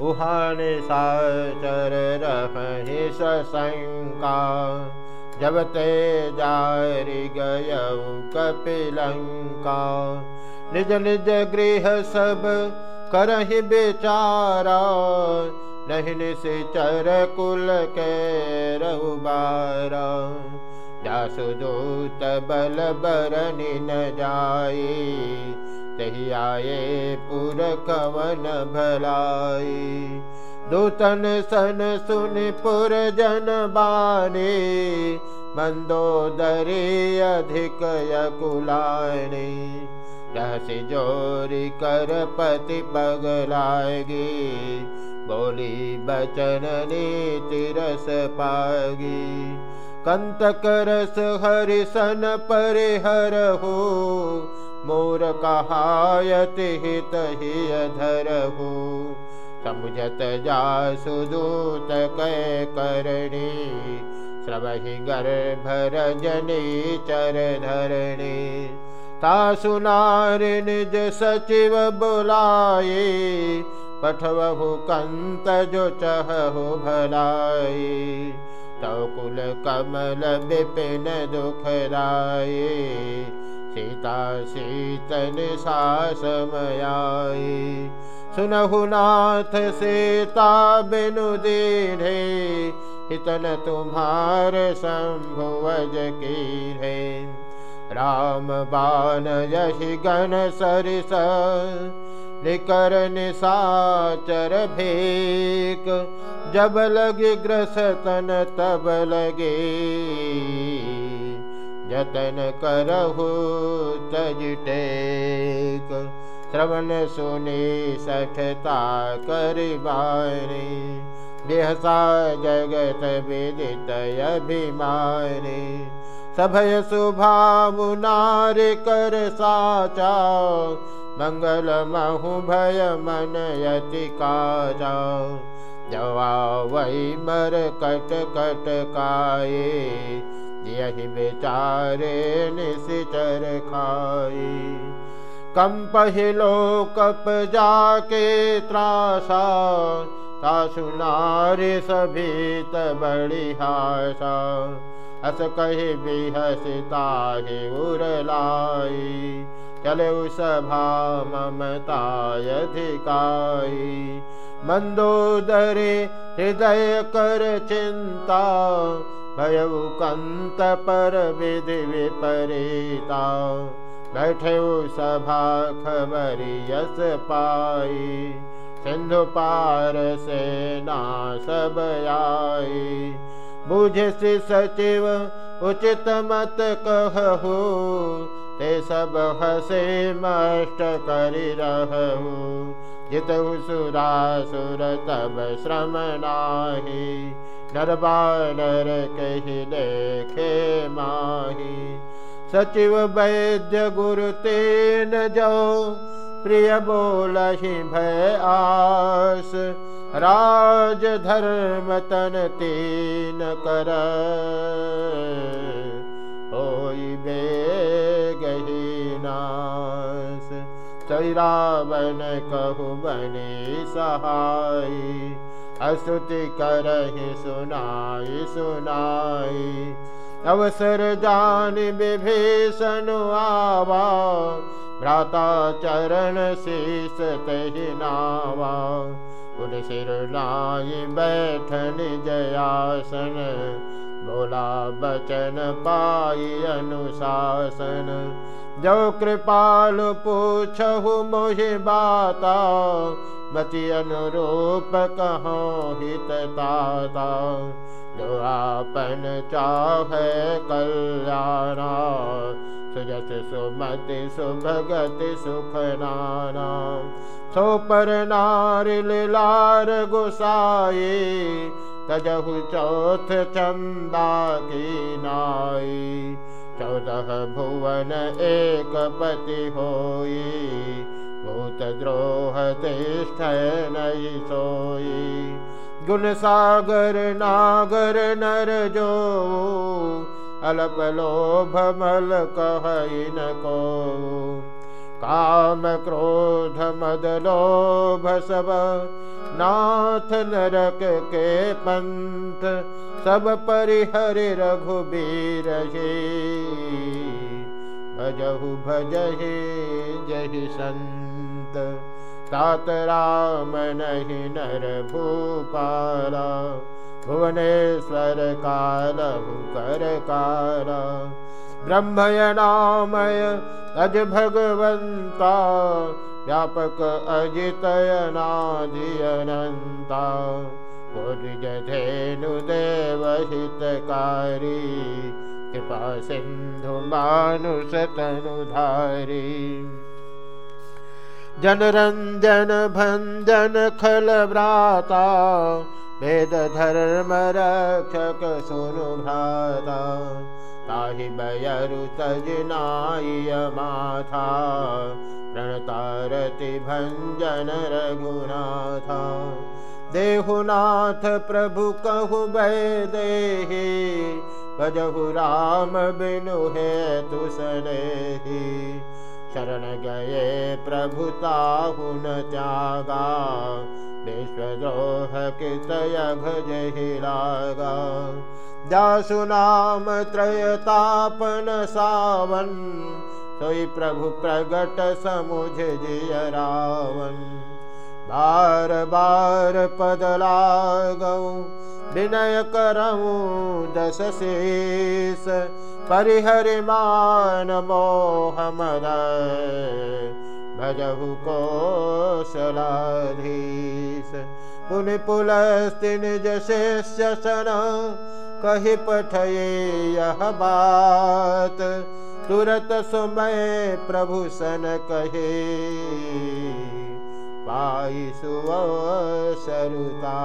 उहाने साचर रही सशंका जब ते जारी गय कपिलंका। निज निज गृह सब करहि बेचारा। नहीं निश्चर कुल के रहुबारा जासुदूत बल बरनि न जाए तही आए पुर कवन भलाई। दूतन सन सुन पुर जन बाने, मंदोदरी अधिक यकुलानी रहसी जोरी कर पति पगलाएगी बोली बचन नीति रस पागी कंतक रस हरिसन परिहर हो मोर कहायति हित ही धर हो समुझत जा सुदूत कै करणी। श्रवहि गर्भ चर धरणी बुलाए पठवहु कंत जो चहु भलाई तो कुल कमल विपिन दुखदाये सीता शीतन सासमयाई सुनहु नाथ सीता बिनु दीढ़े हितन तुम्हार शंभुवज की है राम बान यही गण सरिस निकर निसाचर भेक। जब लगे ग्रसतन तब लगे जतन करहु तजटेक श्रवण सुने करिबानी बेहसा जगत विदित अभिमानी। सभय सुभाव नार कर साचा। मंगल महु भय मन यति काजा। जवा वही मर कट कट काये यही बेचारे निशिचर खाई। कम पहिलो कप जाके त्रासा सुनारे सभी बड़ी हासा हस कहे बेहसता है उरलाई, चले सभा ममतायधिकाई मंदोदरे हृदय कर चिंता विधि विपरीता। बैठे सभा खबरी यस पाई सिंधु पार से ना सब आई बुझ सचिव उचित मत कहू ते सब हसे मष्ट करि रहु। सुरासुर तब श्रम नाही नरबानर कहि देखे माही। सचिव वैद्य गुरु तेन जो प्रिय बोलहि भय आस। राज धर्म तन तीन कर। होई बे गहीनास रावण कहु बने सहाय असुति करहि सुनाई सुनाई। अवसर जान विभीषण आवा भ्राता चरण शीस तहि नावा पुन सिर लाई बैठन जयासन बोला बचन पाई अनुशासन। जो कृपाल पूछहु मोहि बाता मति अनुरूप कहो हित ताता जो आपन चाह कल्याणा। सुजस सुमति सुभगति सुख नाना सो पर नारिल लार गुसाए तजहु चौथ चंदा की नाई। चौदह भुवन एक पति होई द्रोह तिष्ठ नई सोई गुण सागर नागर, नर, जो अलप लोभ मल कह न को काम, क्रोध, मद, लोभ, सब नाथ, नरक के पंथ, सब परिहरि, रघुबीर भजहु, भजहि, जहि संत। तात राम नहि नर भूपाला। भुवनेश्वर कालहु कर काला। ब्रह्मयनामय अज भगवन्ता। व्यापक अजितयनादियनन्ता पुरिजधेनुदेवहितकारी कृपा सिन्धुमानुषतनुधारी जनरञ्जन भञ्जन खलव्राता वेदधर्मरक्षक सुनुभ्राता ताहि बयरु तजनाय माथा प्रणतारति भञ्जन रघुनाथा देहुनाथ प्रभु कहु वै देहि भजहु राम बिनु हे तु शरण गये प्रभु ताहु न त्यागा। विश्वद्रोह कृतय भजहि लागा जासु नाम त्रयतापन सावन सोई प्रभु प्रगट समुझ जिय बार बार पद लागऊ विनय करऊँ दस शेष परिहरि मान मोह मद भजहु कौशलाधीश। पुनि पुलस्ति निज शेष्य सन कही पठये यह बात। तुरत सुमय प्रभु सन कहे। पाई सुव सरुता